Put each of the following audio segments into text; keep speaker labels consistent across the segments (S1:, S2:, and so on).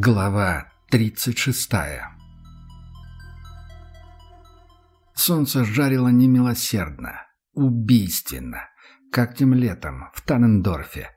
S1: Глава 36 Солнце жарило немилосердно, убийственно, как тем летом в Танендорфе.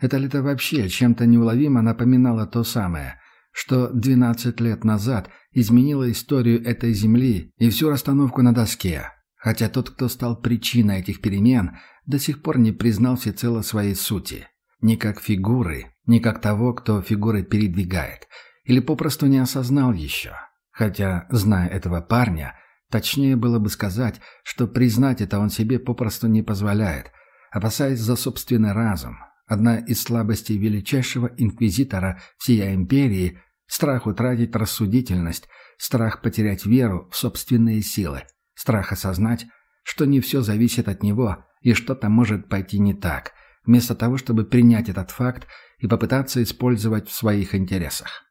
S1: Это лето вообще чем-то неуловимо напоминало то самое, что 12 лет назад изменило историю этой земли и всю расстановку на доске, хотя тот, кто стал причиной этих перемен, до сих пор не признал всецело своей сути. Ни как фигуры, не как того, кто фигуры передвигает. Или попросту не осознал еще. Хотя, зная этого парня, точнее было бы сказать, что признать это он себе попросту не позволяет, опасаясь за собственный разум. Одна из слабостей величайшего инквизитора всей империи – страх утратить рассудительность, страх потерять веру в собственные силы, страх осознать, что не все зависит от него и что-то может пойти не так, вместо того, чтобы принять этот факт и попытаться использовать в своих интересах.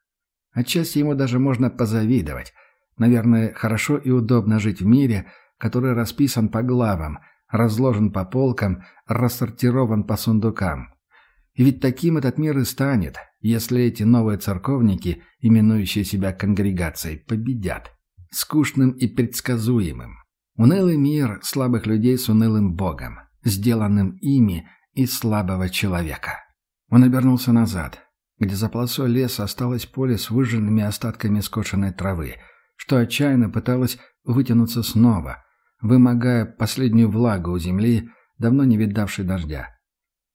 S1: Отчасти ему даже можно позавидовать. Наверное, хорошо и удобно жить в мире, который расписан по главам, разложен по полкам, рассортирован по сундукам. И ведь таким этот мир и станет, если эти новые церковники, именующие себя конгрегацией, победят. Скучным и предсказуемым. Унылый мир слабых людей с унылым богом, сделанным ими из слабого человека. Он обернулся назад, где за полосой леса осталось поле с выжженными остатками скошенной травы, что отчаянно пыталось вытянуться снова, вымогая последнюю влагу у земли, давно не видавшей дождя.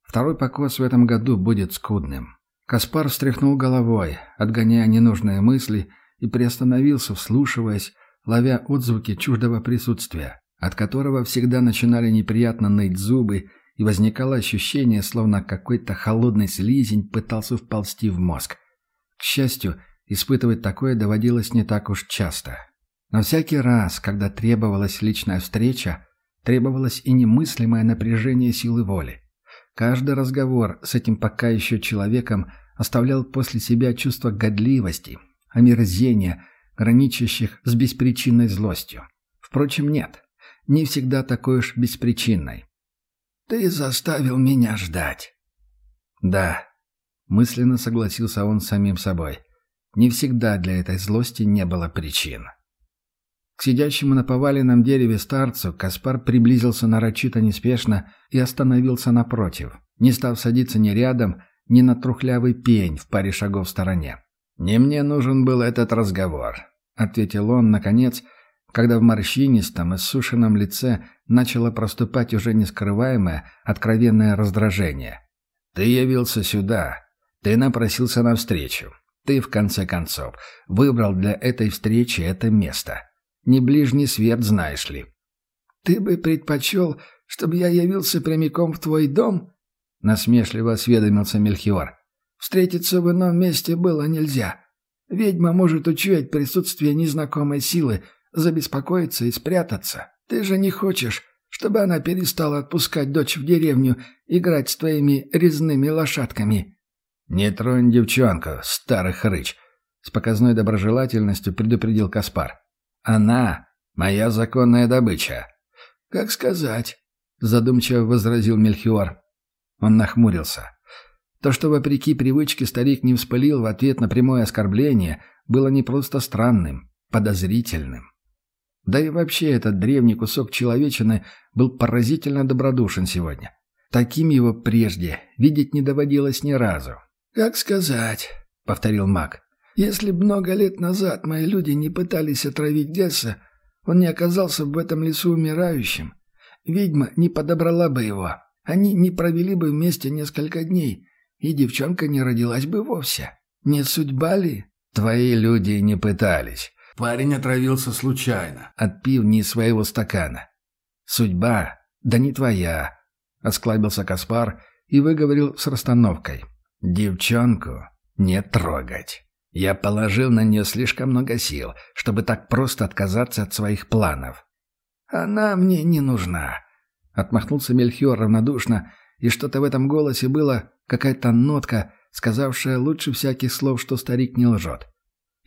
S1: Второй покос в этом году будет скудным. Каспар встряхнул головой, отгоняя ненужные мысли, и приостановился, вслушиваясь, ловя отзвуки чуждого присутствия, от которого всегда начинали неприятно ныть зубы и возникало ощущение, словно какой-то холодный слизень пытался вползти в мозг. К счастью, испытывать такое доводилось не так уж часто. Но всякий раз, когда требовалась личная встреча, требовалось и немыслимое напряжение силы воли. Каждый разговор с этим пока еще человеком оставлял после себя чувство годливости, омерзения, граничащих с беспричинной злостью. Впрочем, нет, не всегда такой уж беспричинной. «Ты заставил меня ждать». «Да», — мысленно согласился он с самим собой. Не всегда для этой злости не было причин. К сидящему на поваленном дереве старцу Каспар приблизился нарочито неспешно и остановился напротив, не став садиться ни рядом, ни на трухлявый пень в паре шагов в стороне. «Не мне нужен был этот разговор», — ответил он, наконец, — когда в морщинистом, иссушенном лице начало проступать уже нескрываемое, откровенное раздражение. «Ты явился сюда. Ты напросился навстречу. Ты, в конце концов, выбрал для этой встречи это место. Не ближний свет, знаешь ли». «Ты бы предпочел, чтобы я явился прямиком в твой дом?» — насмешливо осведомился Мельхиор. «Встретиться в ином месте было нельзя. Ведьма может учуять присутствие незнакомой силы, забеспокоиться и спрятаться. Ты же не хочешь, чтобы она перестала отпускать дочь в деревню играть с твоими резными лошадками?» «Не тронь девчонку, старый хрыч!» С показной доброжелательностью предупредил Каспар. «Она — моя законная добыча». «Как сказать?» — задумчиво возразил Мельхиор. Он нахмурился. То, что вопреки привычке старик не вспылил в ответ на прямое оскорбление, было не просто странным, подозрительным. Да и вообще этот древний кусок человечины был поразительно добродушен сегодня. Таким его прежде видеть не доводилось ни разу. «Как сказать», — повторил маг. «Если б много лет назад мои люди не пытались отравить Гесса, он не оказался в этом лесу умирающим. Ведьма не подобрала бы его. Они не провели бы вместе несколько дней, и девчонка не родилась бы вовсе. Не судьба ли?» «Твои люди не пытались»,
S2: Парень отравился случайно.
S1: Отпив не из своего стакана. «Судьба? Да не твоя», — осклабился Каспар и выговорил с расстановкой. «Девчонку не трогать. Я положил на нее слишком много сил, чтобы так просто отказаться от своих планов». «Она мне не нужна», — отмахнулся Мельхиор равнодушно, и что-то в этом голосе было, какая-то нотка, сказавшая лучше всяких слов, что старик не лжет.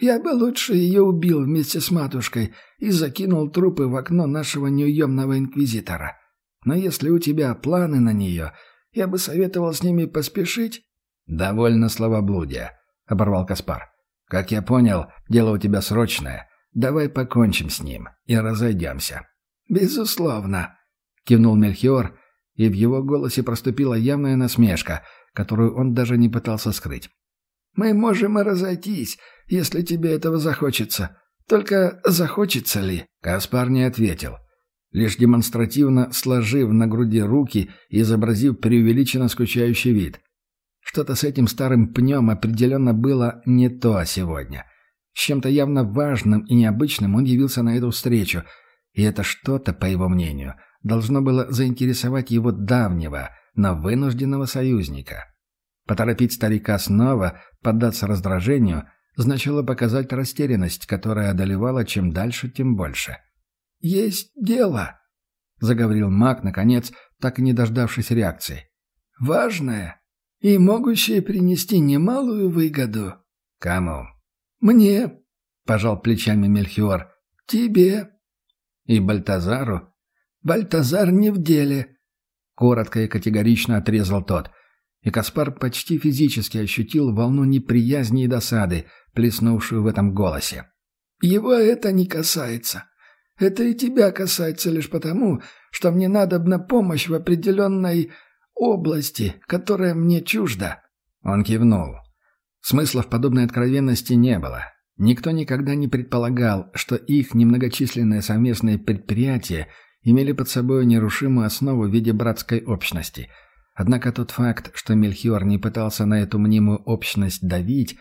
S1: Я бы лучше ее убил вместе с матушкой и закинул трупы в окно нашего неуемного инквизитора. Но если у тебя планы на нее, я бы советовал с ними поспешить». «Довольно словоблудия», — оборвал Каспар. Как я понял, дело у тебя срочное. Давай покончим с ним и разойдемся».
S3: «Безусловно», —
S1: кивнул Мельхиор, и в его голосе проступила явная насмешка, которую он даже не пытался скрыть.
S3: «Мы можем и разойтись, если тебе этого захочется. Только захочется ли?»
S1: Каспар не ответил, лишь демонстративно сложив на груди руки и изобразив преувеличенно скучающий вид. Что-то с этим старым пнем определенно было не то сегодня. С чем-то явно важным и необычным он явился на эту встречу, и это что-то, по его мнению, должно было заинтересовать его давнего, но вынужденного союзника. Поторопить старика снова, поддаться раздражению, значило показать растерянность, которая одолевала чем дальше, тем больше.
S3: «Есть дело», — заговорил маг, наконец, так и не дождавшись реакции. «Важное и могущее принести немалую выгоду».
S1: «Кому?»
S3: «Мне», — пожал плечами Мельхиор. «Тебе».
S1: «И Бальтазару?»
S3: «Бальтазар не в деле», —
S1: коротко и категорично отрезал тот. И Каспар почти физически ощутил волну неприязни и досады, плеснувшую в этом голосе.
S3: «Его это не касается. Это и тебя касается лишь потому, что мне надобна помощь в определенной области, которая мне чужда».
S1: Он кивнул. Смысла в подобной откровенности не было. Никто никогда не предполагал, что их немногочисленные совместные предприятия имели под собой нерушимую основу в виде братской общности. Однако тот факт, что Мельхиор не пытался на эту мнимую общность давить,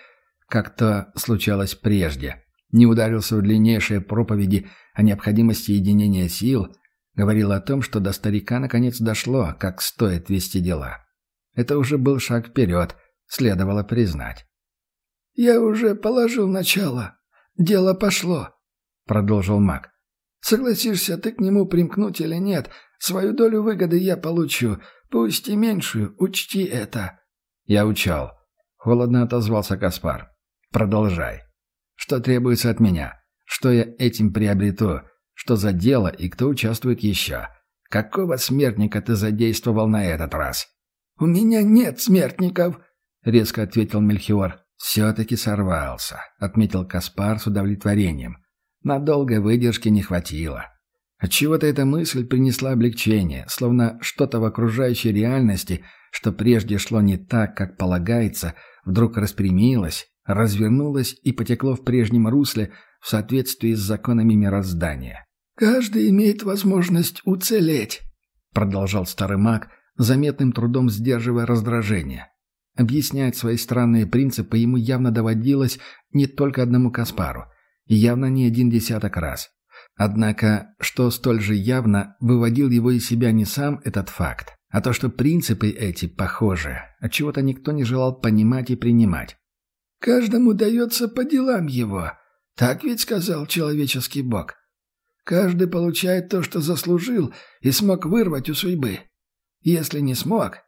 S1: как то случалось прежде, не ударился в длиннейшие проповеди о необходимости единения сил, говорил о том, что до старика наконец дошло, как стоит вести дела. Это уже был шаг вперед, следовало признать.
S3: «Я уже положил начало. Дело пошло», — продолжил маг. «Согласишься ты к нему примкнуть или нет, свою долю выгоды я получу, пусть и меньшую, учти это».
S1: «Я учел», — холодно отозвался Каспар. «Продолжай. Что требуется от меня? Что я этим приобрету? Что за дело и кто участвует еще? Какого смертника ты задействовал на этот раз?»
S3: «У меня нет смертников», — резко ответил Мельхиор.
S1: «Все-таки сорвался», — отметил Каспар с удовлетворением. На долгой выдержки не хватило. Отчего-то эта мысль принесла облегчение, словно что-то в окружающей реальности, что прежде шло не так, как полагается, вдруг распрямилось, развернулось и потекло в прежнем русле в соответствии с законами мироздания.
S3: «Каждый имеет возможность уцелеть», — продолжал старый маг, заметным трудом сдерживая раздражение. Объяснять свои странные принципы ему явно доводилось не только одному Каспару, и явно не один десяток раз. Однако, что столь же явно, выводил его из себя не сам этот факт, а то, что принципы эти похожи, отчего-то никто не желал понимать и принимать. «Каждому дается по делам его», так ведь сказал человеческий бог. Каждый получает то, что заслужил, и смог вырвать у судьбы. Если не смог,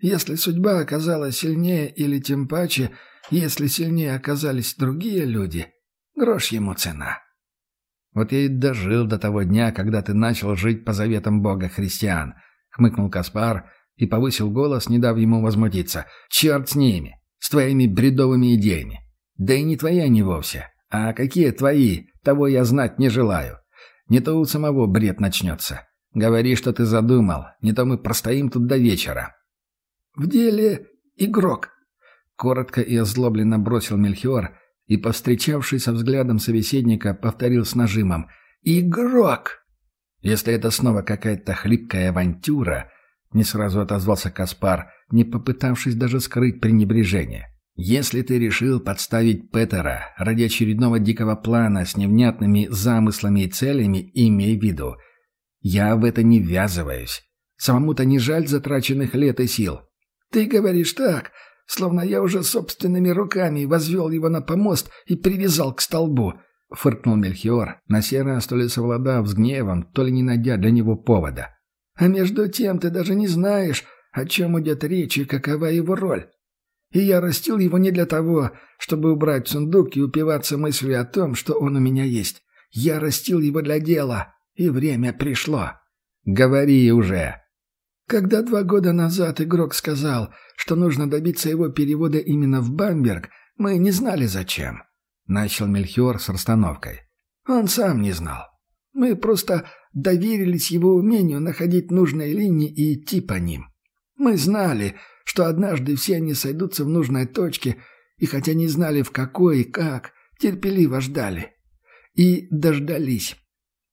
S3: если судьба оказалась сильнее или тем паче, если сильнее оказались другие люди, грош ему цена.
S1: «Вот я и дожил до того дня, когда ты начал жить по заветам Бога христиан», — хмыкнул Каспар и повысил голос, не дав ему возмутиться. «Черт с ними, с твоими бредовыми идеями. Да и не твои они вовсе. А какие твои, того я знать не желаю. Не то у самого бред начнется. Говори, что ты задумал, не то мы простоим тут до вечера».
S3: «В деле игрок», —
S1: коротко и озлобленно бросил Мельхиор и, повстречавшись со взглядом собеседника, повторил с нажимом «Игрок!» «Если это снова какая-то хлипкая авантюра», — не сразу отозвался Каспар, не попытавшись даже скрыть пренебрежение. «Если ты решил подставить Петера ради очередного дикого плана с невнятными замыслами и целями, имей в виду. Я в это не ввязываюсь. Самому-то не жаль затраченных лет и сил.
S3: «Ты говоришь так, словно я уже собственными руками возвел его на помост и привязал к столбу», — фыркнул Мельхиор, на сей раз то ли совладав с гневом, то ли не найдя для него повода. «А между тем ты даже не знаешь, о чем идет речь и какова его роль. И я растил его не для того, чтобы убрать сундук и упиваться мыслью о том, что он у меня есть. Я растил его для дела, и время пришло».
S1: «Говори уже!»
S3: Когда два года назад игрок сказал, что нужно добиться его перевода именно в Бамберг, мы не знали зачем.
S1: начал Мельхиор с расстановкой.
S3: Он сам не знал. Мы просто доверились его умению находить нужные линии и идти по ним. Мы знали, что однажды все они сойдутся в нужной точке, и хотя не знали в какой и как, терпеливо ждали. И дождались.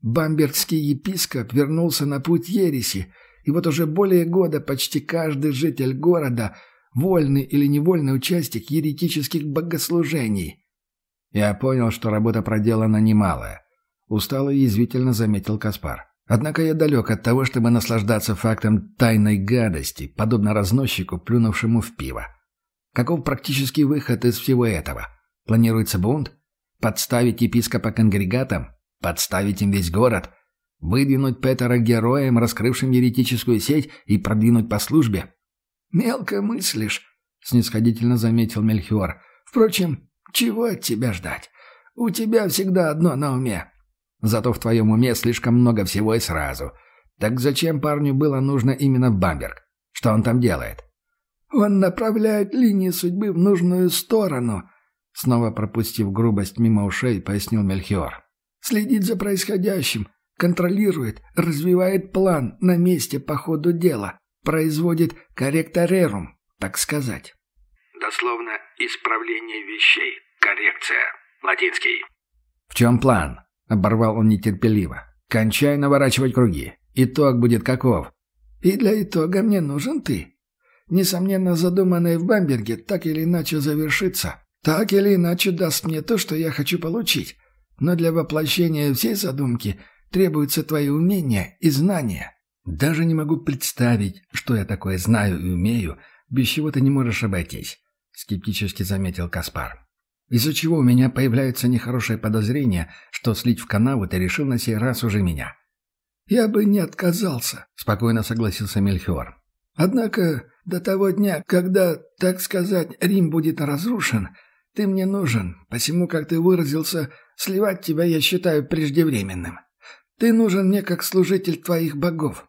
S3: Бамбергский епископ вернулся на путь ереси, и вот уже более года почти каждый житель города – вольный или невольный участник еретических богослужений.
S1: Я понял, что работа проделана немалая. Устало и язвительно заметил Каспар. Однако я далек от того, чтобы наслаждаться фактом тайной гадости, подобно разносчику, плюнувшему в пиво. Каков практический выход из всего этого? Планируется бунт? Подставить епископа конгрегатам? Подставить им весь город? Выдвинуть Петера героем, раскрывшим еретическую сеть, и продвинуть по службе?
S3: «Мелко мыслишь», — снисходительно заметил Мельхиор. «Впрочем, чего от тебя ждать? У тебя всегда одно на уме.
S1: Зато в твоем уме слишком много всего и сразу. Так зачем парню было нужно именно в Бамберг? Что он там делает?»
S3: «Он направляет линии судьбы в нужную сторону», — снова пропустив грубость мимо ушей, пояснил Мельхиор. «Следит за происходящим, контролирует, развивает план на месте по ходу дела, производит корректорерум, так сказать.
S4: Дословно «исправление вещей», коррекция, латинский.
S1: «В чем план?» — оборвал он нетерпеливо. «Кончай наворачивать круги. Итог будет каков?»
S3: «И для итога мне нужен ты. Несомненно, задуманное в Бамберге так или иначе завершится. Так или иначе даст мне то, что я хочу получить. Но для воплощения всей задумки — Требуются твои умения и знания.
S1: Даже не могу представить, что я такое знаю и умею, без чего ты не можешь обойтись», — скептически заметил Каспар. «Из-за чего у меня появляется нехорошее подозрение, что слить в канаву ты решил на сей раз уже меня».
S3: «Я бы не отказался», —
S1: спокойно согласился Мельхиор.
S3: «Однако до того дня, когда, так сказать, Рим будет разрушен, ты мне нужен, посему, как ты выразился, сливать тебя я считаю преждевременным. Ты нужен мне как служитель твоих богов».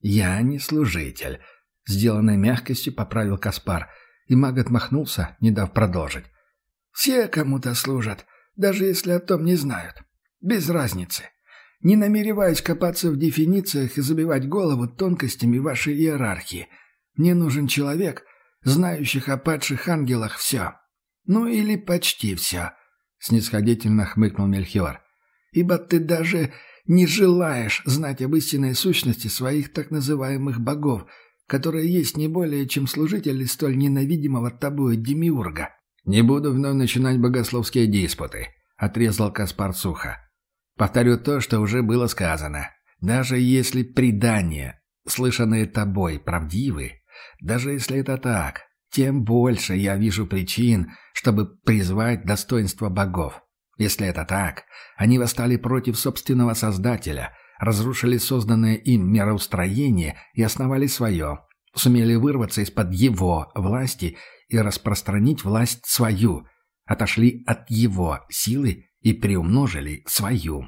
S1: «Я не служитель», — сделанной мягкостью поправил Каспар, и маг отмахнулся, не дав продолжить.
S3: «Все кому-то служат, даже если о том не знают. Без разницы. Не намереваюсь копаться в дефинициях и забивать голову тонкостями вашей иерархии. Мне нужен человек, знающих о падших ангелах все. Ну или почти все», — снисходительно хмыкнул Мельхиор. «Ибо ты даже не желаешь знать об истинной сущности своих так называемых богов, которые есть не более чем служители столь ненавидимого тобою демиурга.
S1: «Не буду вновь начинать богословские диспуты», — отрезал Каспар сухо. «Повторю то, что уже было сказано. Даже если предания, слышанные тобой, правдивы, даже если это так, тем больше я вижу причин, чтобы призвать достоинство богов. Если это так, они восстали против собственного Создателя, разрушили созданное им мироустроение и основали свое, сумели вырваться из-под его власти и распространить власть свою, отошли от его силы и приумножили свою.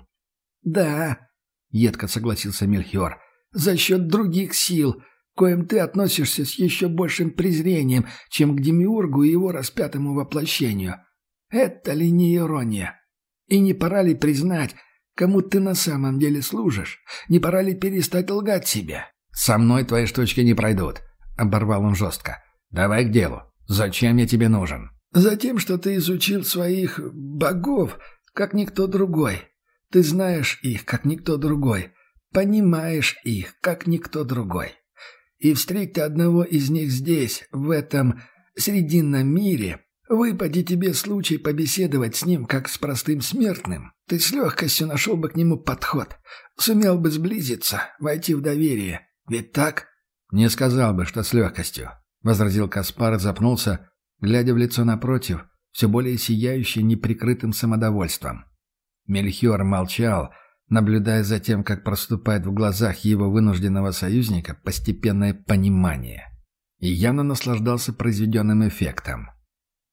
S3: «Да», — едко согласился Мельхиор, — «за счет других сил, коим ты относишься с еще большим презрением, чем к Демиургу и его распятому воплощению. Это ли не ирония?» И не пора ли признать, кому ты на самом деле служишь? Не пора ли перестать лгать себе?»
S1: «Со мной твои штучки не пройдут», — оборвал он жестко. «Давай к делу. Зачем я тебе нужен?»
S3: «Затем, что ты изучил своих богов, как никто другой. Ты знаешь их, как никто другой. Понимаешь их, как никто другой. И встреть одного из них здесь, в этом срединном мире, Выпади тебе случай побеседовать с ним, как с простым смертным. Ты с легкостью нашел бы к нему подход. Сумел бы сблизиться, войти в доверие. Ведь так?»
S1: «Не сказал бы, что с легкостью», — возразил Каспар запнулся, глядя в лицо напротив, все более сияющее неприкрытым самодовольством. Мельхиор молчал, наблюдая за тем, как проступает в глазах его вынужденного союзника постепенное понимание. И явно наслаждался произведенным эффектом.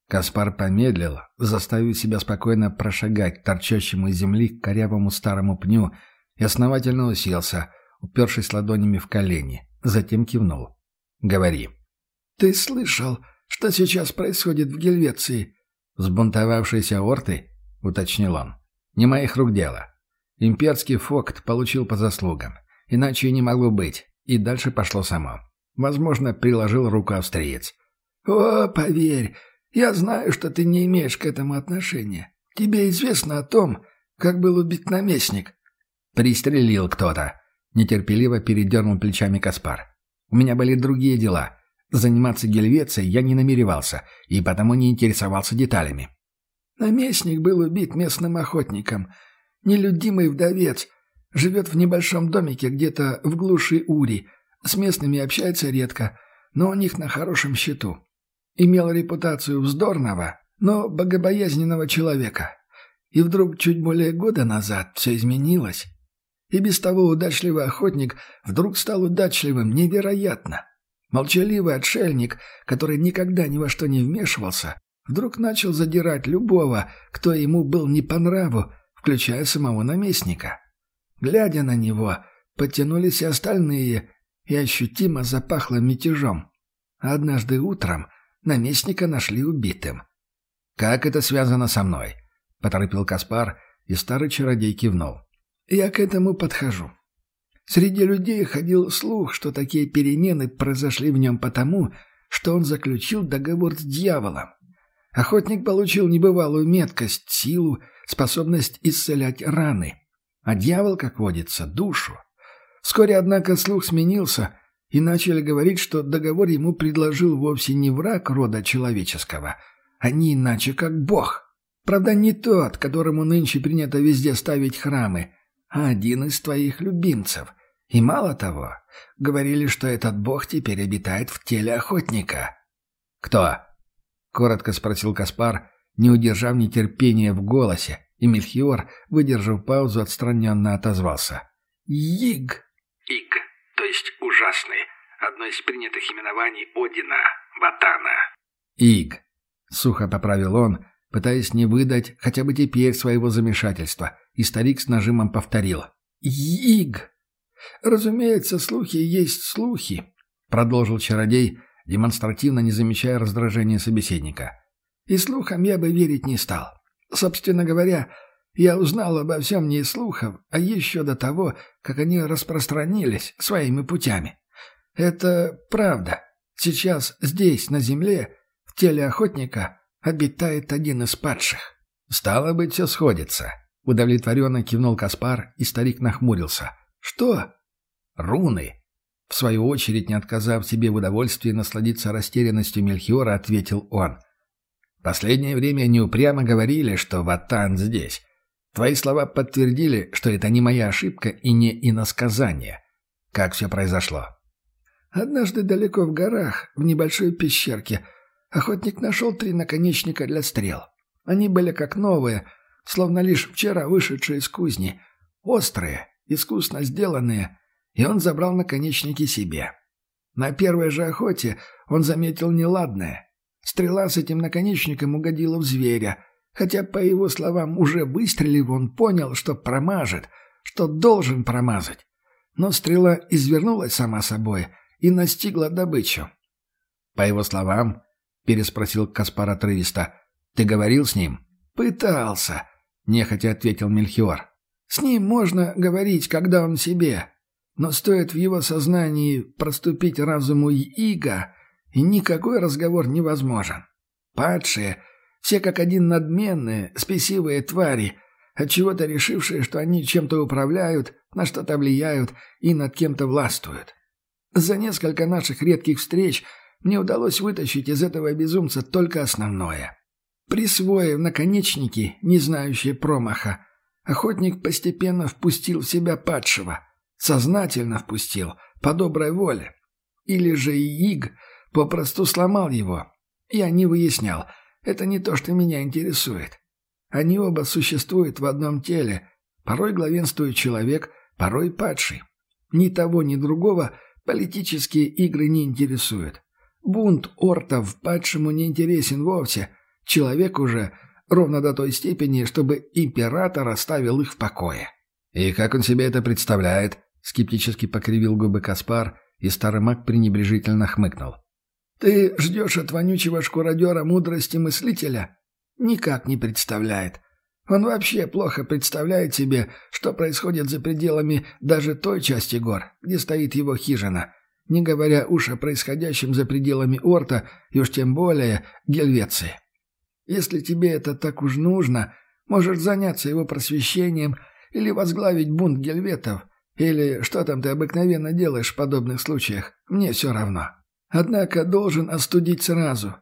S1: Каспар помедлил, заставив себя спокойно прошагать к торчащему из земли корявому старому пню и основательно уселся, упершись ладонями в колени. Затем кивнул. «Говори».
S3: «Ты слышал, что сейчас происходит в Гельвеции?» «Сбунтовавшиеся орты?» — уточнил он. «Не моих рук дело. Имперский фокт получил по заслугам. Иначе и не могло быть. И дальше пошло само. Возможно, приложил руку австриец.
S1: «О, поверь, я знаю, что ты не имеешь к этому отношения. Тебе известно о том, как был убит наместник».
S3: «Пристрелил кто-то», — нетерпеливо передернул плечами Каспар. «У меня были другие дела. Заниматься Гельвецией я не намеревался, и потому не интересовался деталями».
S1: «Наместник был убит местным охотником. Нелюдимый вдовец. Живет в небольшом домике где-то в глуши Ури. С местными общается редко, но у них на хорошем счету. Имел репутацию вздорного, но богобоязненного человека. И вдруг чуть более года назад все изменилось. И без того удачливый охотник вдруг стал удачливым невероятно. Молчаливый отшельник, который никогда ни во что не вмешивался, вдруг начал задирать любого, кто ему был не по нраву, включая самого наместника. Глядя на него, подтянулись и остальные, и ощутимо запахло мятежом. Однажды утром наместника нашли убитым.
S3: «Как это связано со мной?» — поторопил Каспар, и старый чародей кивнул.
S1: «Я к этому подхожу. Среди людей ходил слух, что такие перемены произошли в нем потому, что он заключил договор с дьяволом. Охотник получил небывалую меткость, силу, способность исцелять раны. А дьявол, как водится, душу. Вскоре, однако, слух сменился, и начали говорить, что договор ему предложил вовсе не враг рода человеческого, а не иначе, как бог. Правда, не тот, которому нынче принято везде ставить храмы, а один из твоих любимцев. И мало того, говорили, что этот бог теперь обитает в теле охотника.
S3: «Кто?» — коротко спросил Каспар, не удержав нетерпения в голосе, и Мельхиор, выдержав паузу, отстраненно отозвался.
S1: «Йиг!»
S4: Иг, то есть ужасный, одно из принятых именований Одина, Ватана.
S3: Иг, сухо поправил он, пытаясь не выдать хотя бы теперь своего замешательства, и старик с нажимом повторил.
S1: Иг. Разумеется, слухи есть слухи,
S3: продолжил чародей, демонстративно не замечая раздражения собеседника.
S1: И слухам я бы верить не стал. Собственно говоря, я узнал обо всем не из слухов, а еще до того, как они распространились своими путями. Это правда. Сейчас здесь, на земле, в теле охотника, обитает один из падших.
S3: Стало быть, все сходится. Удовлетворенно кивнул Каспар, и старик нахмурился.
S1: Что?
S3: Руны. В свою очередь, не отказав себе в удовольствии насладиться растерянностью Мельхиора, ответил он. Последнее время они упрямо говорили, что Ватан здесь. Твои слова подтвердили, что это не моя ошибка и не иносказание. Как все произошло?
S1: Однажды далеко в горах, в небольшой пещерке, охотник нашел три наконечника для стрел. Они были как новые, словно лишь вчера вышедшие из кузни. Острые, искусно сделанные, и он забрал наконечники себе. На первой же охоте он заметил неладное. Стрела с этим наконечником угодила в зверя, Хотя, по его словам, уже выстрелив, он понял, что промажет, что должен промазать. Но стрела извернулась сама собой и настигла добычу.
S3: «По его словам?» — переспросил Каспар отрывисто. «Ты говорил с ним?»
S1: «Пытался», —
S3: нехотя ответил Мельхиор.
S1: «С ним можно говорить, когда он себе. Но стоит в его сознании проступить разуму Ига, и никакой разговор невозможен. Падшие — все как один надменные, спесивые твари, отчего-то решившие, что они чем-то управляют, на что-то влияют и над кем-то властвуют. За несколько наших редких встреч мне удалось вытащить из этого безумца только основное. Присвоив наконечники, не знающие промаха, охотник постепенно впустил в себя падшего. Сознательно впустил, по доброй воле. Или же Ииг попросту сломал его. Я не выяснял — это не то, что меня интересует. Они оба существуют в одном теле. Порой главенствует человек, порой падший. Ни того, ни другого политические игры не интересуют. Бунт ортов падшему не интересен вовсе. Человек уже ровно до той степени, чтобы император оставил их в покое.
S3: «И как он себе это представляет?» — скептически покривил губы Каспар, и старый маг пренебрежительно хмыкнул.
S1: Ты ждешь от вонючего шкуродера мудрости мыслителя?
S3: Никак не представляет. Он вообще плохо представляет себе, что происходит за пределами даже той части гор, где стоит его хижина, не говоря уж о происходящем за пределами Орта и уж тем более Гельвеции. Если тебе это так уж нужно, можешь заняться его просвещением или возглавить бунт гельветов, или что там ты обыкновенно делаешь в подобных случаях, мне все равно. Однако должен остудить сразу.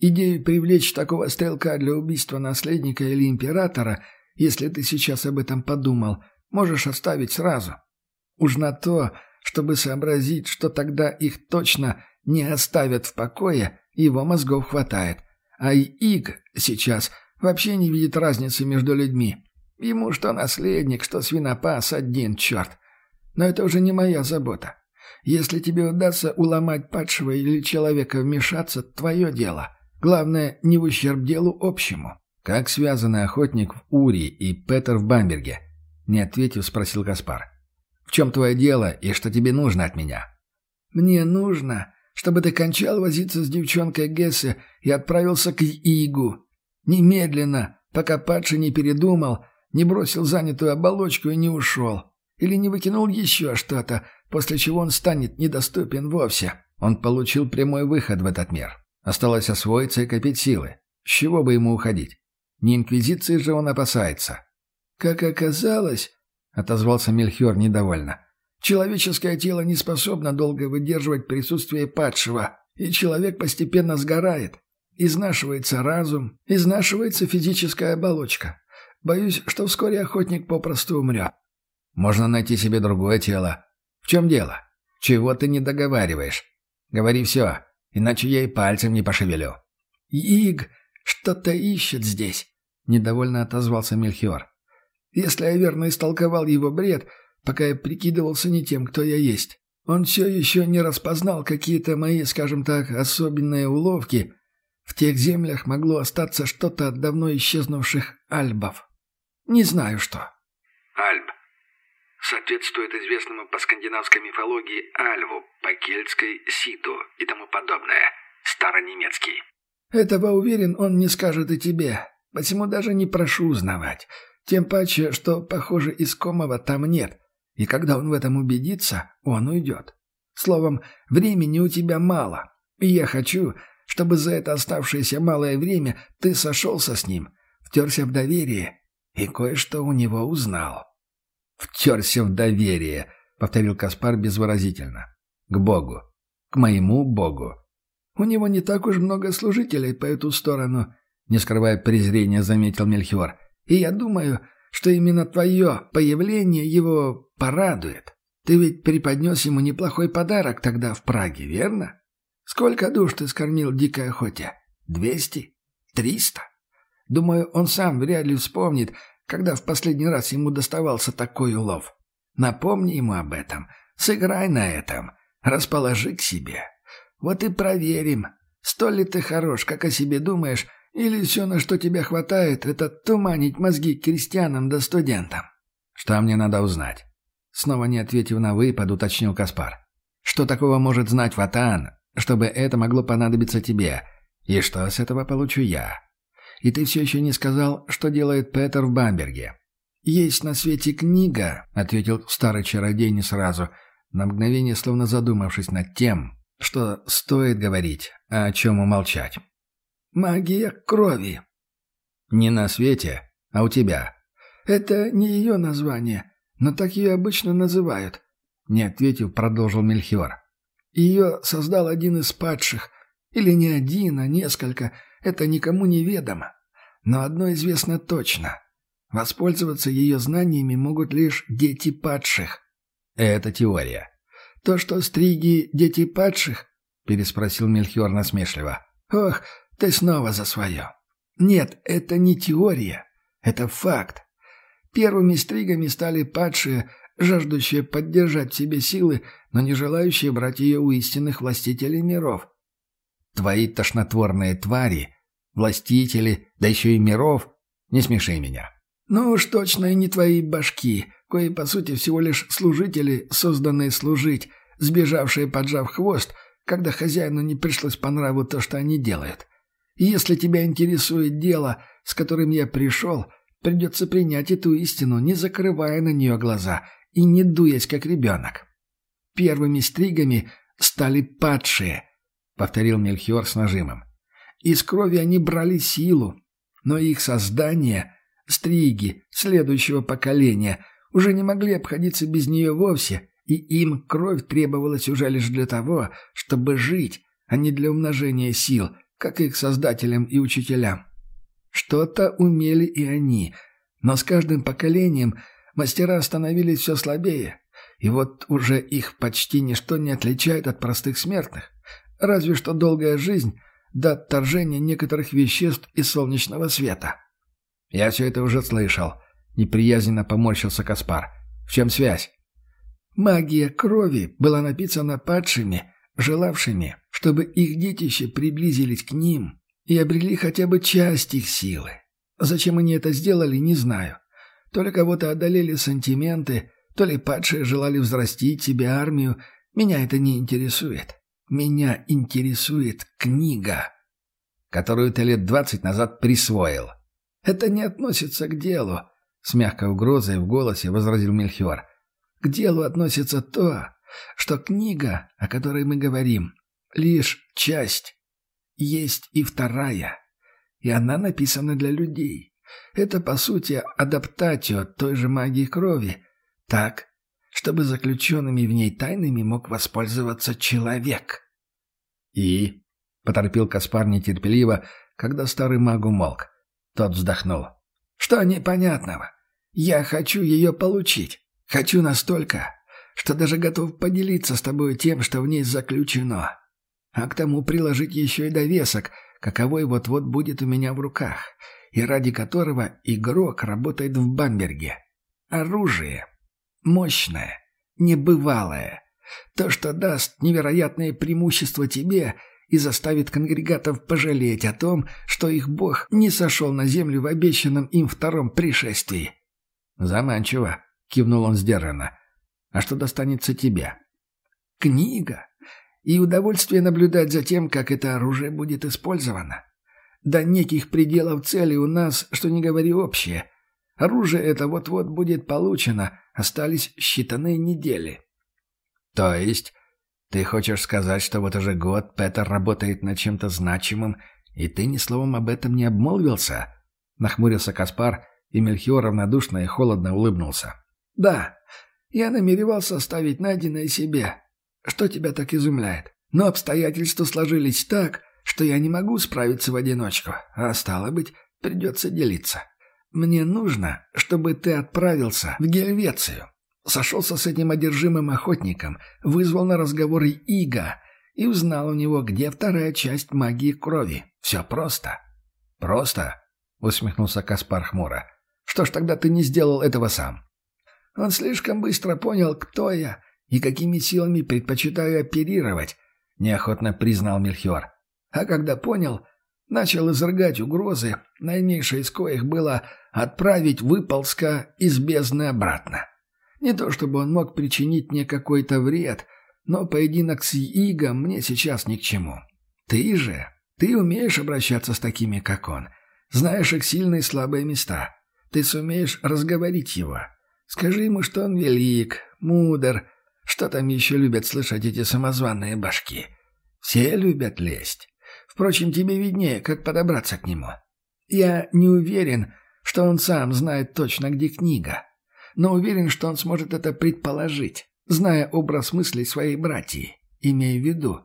S3: Идею привлечь такого стрелка для убийства наследника или императора, если ты сейчас об этом подумал, можешь оставить сразу. Уж на то, чтобы сообразить, что тогда их точно не оставят в покое, его мозгов хватает. А Иг сейчас вообще не видит разницы между людьми. Ему что наследник, что свинопас, один черт. Но это уже не моя забота. Если тебе удастся уломать падшего или человека вмешаться, твое дело. Главное, не в ущерб делу общему.
S1: Как связаны охотник в Ури и Петер в Бамберге? Не ответив, спросил Гаспар. В чем твое дело и что тебе нужно от меня?
S3: Мне нужно, чтобы ты кончал возиться с девчонкой Гессе и отправился к Игу. Немедленно, пока падший не передумал, не бросил занятую оболочку и не ушел. Или не выкинул еще что-то, после чего он станет недоступен вовсе.
S1: Он получил прямой выход в этот мир. Осталось освоиться и копить силы. С чего бы ему уходить? Не инквизиции же он опасается.
S3: «Как оказалось», — отозвался Мельхиор недовольно, — «человеческое тело не способно долго выдерживать присутствие падшего, и человек постепенно сгорает. Изнашивается разум, изнашивается физическая оболочка. Боюсь, что вскоре охотник попросту умрет.
S1: Можно найти себе другое тело. В чем дело? Чего ты не договариваешь? Говори все, иначе я и пальцем не пошевелю».
S3: «Иг что-то ищет здесь», — недовольно отозвался Мельхиор. «Если я верно истолковал его бред, пока я прикидывался не тем, кто я есть, он все еще не распознал какие-то мои, скажем так, особенные уловки. В тех землях могло остаться что-то от давно исчезнувших альбов. Не знаю что».
S4: «Альб соответствует известному по скандинавской мифологии Альву, по кельтской Ситу и тому подобное, старонемецкий.
S3: Этого, уверен, он не скажет и тебе, посему даже не прошу узнавать. Тем паче, что, похоже, искомого там нет, и когда он в этом убедится, он уйдет. Словом, времени у тебя мало, и я хочу, чтобы за это оставшееся малое время ты сошелся с ним, втерся в доверие и кое-что у него узнал.
S1: «Втерся в доверие», — повторил Каспар безвыразительно. «К Богу. К моему Богу».
S3: «У него не так уж много служителей по эту сторону», — не скрывая презрения, заметил Мельхиор. «И я думаю, что именно твое появление его порадует. Ты ведь преподнес ему неплохой подарок тогда в Праге, верно? Сколько душ ты скормил дикой охоте? Двести? Триста? Думаю, он сам вряд ли вспомнит, когда в последний раз ему доставался такой улов. Напомни ему об этом, сыграй на этом, расположи к себе. Вот и проверим, столь ли ты хорош, как о себе думаешь, или все, на что тебе хватает, это туманить мозги крестьянам да студентам.
S1: Что мне надо узнать? Снова не ответив на выпад, уточнил Каспар. Что такого может знать Ватан, чтобы это могло понадобиться тебе? И что с этого получу я? И ты все еще не сказал, что делает Петер в Бамберге».
S3: «Есть на свете книга», — ответил старый чародей не сразу, на мгновение словно задумавшись над тем,
S1: что стоит говорить, а о чем умолчать.
S3: «Магия крови».
S1: «Не на свете, а у тебя».
S3: «Это не ее название, но так ее обычно называют», — не ответив, продолжил Мельхиор. «Ее создал один из падших, или не один, а несколько, это никому не ведомо. Но одно известно точно. Воспользоваться ее знаниями могут лишь дети падших.
S1: Это теория.
S3: То, что стриги — дети падших? Переспросил Мельхиор насмешливо. Ох, ты снова за свое. Нет, это не теория. Это факт. Первыми стригами стали падшие, жаждущие поддержать в себе силы, но не желающие брать ее у истинных властителей миров.
S1: Твои тошнотворные твари, властители, да еще и миров, не смеши меня.
S3: Ну уж точно и не твои башки, кои по сути всего лишь служители, созданные служить, сбежавшие поджав хвост, когда хозяину не пришлось по нраву то, что они делают. И если тебя интересует дело, с которым я пришел, придется принять эту истину, не закрывая на нее глаза и не дуясь, как ребенок. Первыми стригами стали падшие, — повторил Мельхиор с нажимом. Из крови они брали силу, но их создание, стриги следующего поколения, уже не могли обходиться без нее вовсе, и им кровь требовалась уже лишь для того, чтобы жить, а не для умножения сил, как их создателям и учителям. Что-то умели и они, но с каждым поколением мастера становились все слабее, и вот уже их почти ничто не отличает от простых смертных, разве что долгая жизнь до отторжения некоторых веществ из солнечного света. «Я все это уже слышал», — неприязненно поморщился Каспар. «В чем связь?» Магия крови была написана падшими, желавшими, чтобы их детище приблизились к ним и обрели хотя бы часть их силы. Зачем они это сделали, не знаю. То ли кого-то одолели сантименты, то ли падшие желали взрастить себе армию. Меня это не интересует. Меня интересует книга, которую ты лет двадцать назад присвоил. Это не относится к делу, — с мягкой угрозой в голосе возразил Мельхиор. К делу относится то, что книга, о которой мы говорим, лишь часть. Есть и вторая, и она написана для людей. Это, по сути, адаптатио той же магии крови, так, чтобы заключенными в ней тайнами мог воспользоваться человек. «И?» — поторопил Каспар нетерпеливо, когда старый маг умолк. Тот вздохнул. «Что непонятного? Я хочу ее получить. Хочу настолько, что даже готов поделиться с тобой тем, что в ней заключено. А к тому приложить еще и довесок, каковой вот-вот будет у меня в руках, и ради которого игрок работает в Бамберге. Оружие. Мощное, небывалое. То, что даст невероятное преимущество тебе и заставит конгрегатов пожалеть о том, что их бог не сошел на землю в обещанном им втором пришествии. «Заманчиво», — кивнул он сдержанно. «А что достанется тебе?» «Книга. И удовольствие наблюдать за тем, как это оружие будет использовано. До неких пределов цели у нас, что не говори общее. Оружие это вот-вот будет получено, остались считанные недели. То есть, ты хочешь сказать, что вот уже год Петер работает над чем-то значимым, и ты ни словом об этом не обмолвился? Нахмурился Каспар, и Мельхиор равнодушно и холодно улыбнулся. Да, я намеревался оставить найденное себе. Что тебя так изумляет? Но обстоятельства сложились так, что я не могу справиться в одиночку, а стало быть, придется делиться. Мне нужно, чтобы ты отправился в Гельвецию. Сошелся с этим одержимым охотником, вызвал на разговор Ига и узнал у него, где вторая часть магии крови. Все просто. Просто? Усмехнулся Каспар хмуро. Что ж тогда ты не сделал этого сам? Он слишком быстро понял, кто я и какими силами предпочитаю оперировать, неохотно признал Мельхиор. А когда понял, начал изрыгать угрозы, наименьшее из коих было отправить выползка из бездны обратно. Не то чтобы он мог причинить мне какой-то вред, но поединок с Игом мне сейчас ни к чему. Ты же, ты умеешь обращаться с такими, как он. Знаешь их сильные и слабые места. Ты сумеешь разговорить его. Скажи ему, что он велик, мудр. Что там еще любят слышать эти самозваные башки? Все любят лезть. Впрочем, тебе виднее, как подобраться к нему. Я не уверен, что он сам знает точно, где книга, но уверен, что он сможет это предположить, зная образ мыслей своей братьи, имея в виду.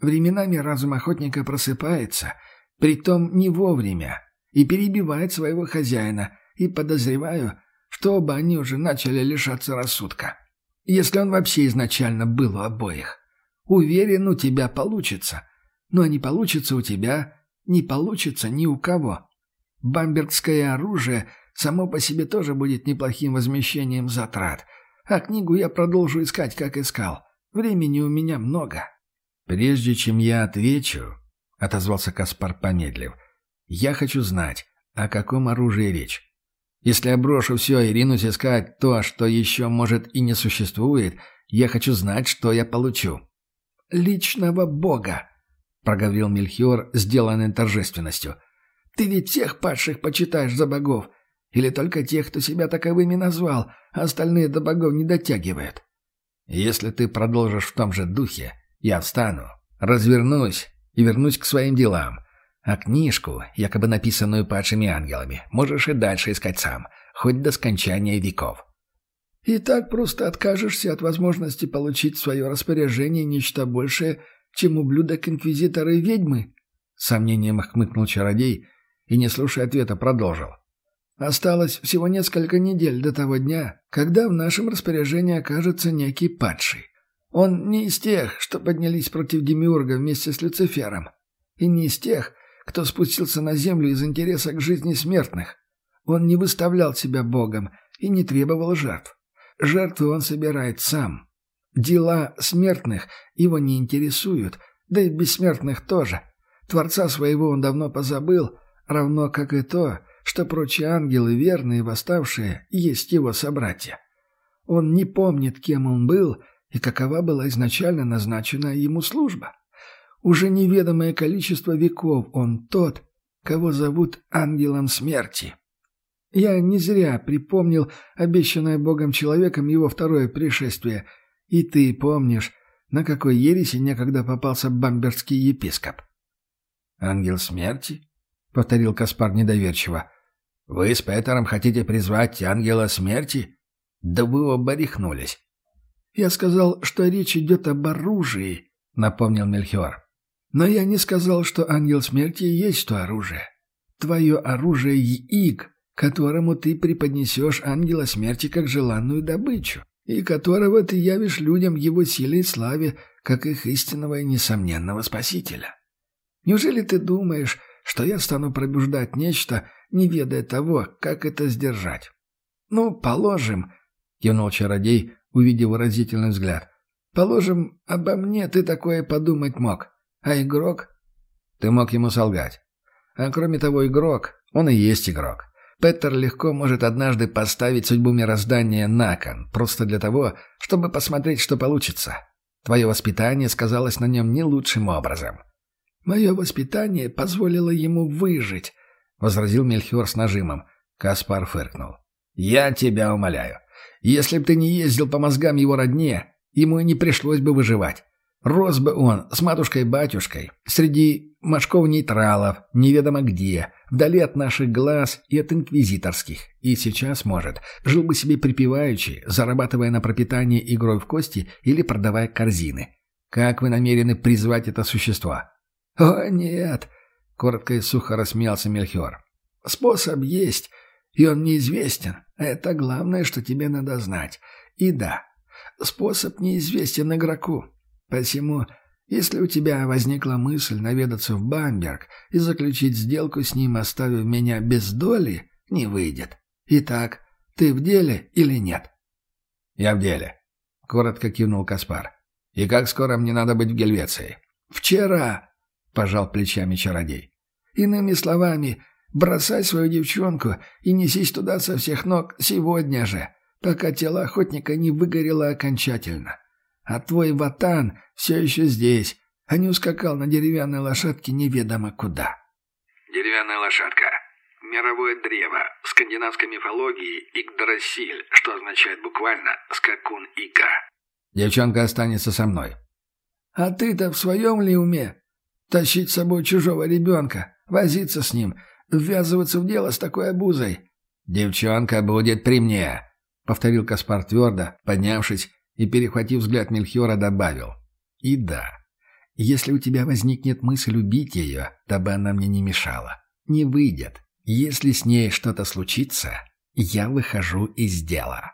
S3: Временами разум охотника просыпается, притом не вовремя, и перебивает своего хозяина, и подозреваю, что оба они уже начали лишаться рассудка. Если он вообще изначально был у обоих. Уверен, у тебя получится. Но не получится у тебя, не получится ни у кого. Бамбергское оружие само по себе тоже будет неплохим возмещением затрат. А книгу я продолжу искать, как искал. Времени у меня много.
S1: «Прежде чем я отвечу», — отозвался Каспар помедлив, — «я хочу знать, о каком оружии речь. Если я брошу все и ринусь искать то, что еще, может, и не существует, я хочу знать, что я получу».
S3: «Личного бога», — проговорил Мельхиор, сделанный торжественностью. «Ты ведь всех падших почитаешь за богов. Или только тех, кто себя таковыми назвал, а остальные до богов не дотягивают?» «Если ты продолжишь в том же духе, я встану, развернусь и вернусь к своим делам. А книжку, якобы написанную падшими ангелами, можешь и дальше искать сам, хоть до скончания веков».
S1: «И так просто откажешься от возможности получить в свое распоряжение нечто большее, чем ублюдок инквизитора и ведьмы?»
S3: сомнением хмыкнул чародей и, не слушая ответа, продолжил.
S1: «Осталось всего несколько недель до того дня, когда в нашем распоряжении окажется некий падший. Он не из тех, что поднялись против Демиурга вместе с Люцифером, и не из тех, кто спустился на землю из интереса к жизни смертных. Он не выставлял себя богом и не требовал жертв. Жертвы он собирает сам. Дела смертных его не интересуют, да и бессмертных тоже. Творца своего он давно позабыл, равно как и то, что прочие ангелы, верные восставшие, есть его собратья. Он не помнит, кем он был и какова была изначально назначена ему служба. Уже неведомое количество веков он тот, кого зовут ангелом смерти. Я не зря припомнил обещанное Богом человеком его второе пришествие, и ты помнишь, на какой ереси некогда попался бамберский епископ.
S3: «Ангел смерти?» — повторил Каспар недоверчиво. «Вы с Петером хотите призвать ангела смерти? Да вы оба рехнулись».
S1: «Я сказал, что речь идет об оружии», — напомнил Мельхиор. «Но я не сказал, что ангел смерти есть то оружие. Твое оружие — Ииг, которому ты преподнесешь ангела смерти как желанную добычу, и которого ты явишь людям его силе и славе, как их истинного и несомненного спасителя. Неужели ты думаешь, что я стану пробуждать нечто, не ведая того, как это сдержать? Ну, положим, — кивнул чародей, увидев выразительный взгляд. Положим, обо мне ты такое подумать мог. А игрок?
S3: Ты мог ему солгать. А кроме того, игрок, он и есть игрок. Петер легко может однажды поставить судьбу мироздания на кон, просто для того, чтобы посмотреть, что получится. Твое воспитание сказалось на нем не лучшим образом.
S1: «Мое воспитание позволило ему выжить», — возразил Мельхиор с нажимом.
S3: Каспар фыркнул. «Я тебя умоляю. Если б ты не ездил по мозгам его родне, ему и не пришлось бы выживать. Рос бы он с матушкой-батюшкой, среди мошков-нейтралов, неведомо где, вдали от наших глаз и от инквизиторских. И сейчас, может, жил бы себе припеваючи, зарабатывая на пропитание игрой в кости или продавая корзины. Как вы намерены призвать это существо?
S1: «О, нет!» — коротко и сухо рассмеялся Мельхиор. «Способ есть, и он неизвестен. Это главное, что тебе надо знать. И да, способ неизвестен игроку. Посему, если у тебя возникла мысль наведаться в Бамберг и заключить сделку с ним, оставив меня без доли, не выйдет. Итак, ты в деле или нет?
S3: Я в деле, коротко кивнул Каспар. И как скоро мне надо быть в Гельвеции?
S1: Вчера, пожал плечами чародей. Иными словами, бросай свою девчонку и несись туда со всех ног сегодня же, пока тело охотника не выгорело окончательно. А твой ватан все еще здесь, а не ускакал на деревянной лошадке неведомо куда.
S4: Деревянная лошадка. Мировое древо. В скандинавской мифологии Игдрасиль, что означает буквально «скакун Ика».
S3: Девчонка останется со мной.
S1: А ты-то в своем ли уме? Тащить с собой чужого ребенка, возиться с ним, ввязываться в дело с такой обузой.
S3: «Девчонка будет при мне», — повторил Каспар твердо, поднявшись и, перехватив взгляд Мельхиора, добавил. «И да, если у тебя возникнет мысль убить ее, дабы она мне не мешала, не выйдет. Если с ней что-то случится, я выхожу из дела».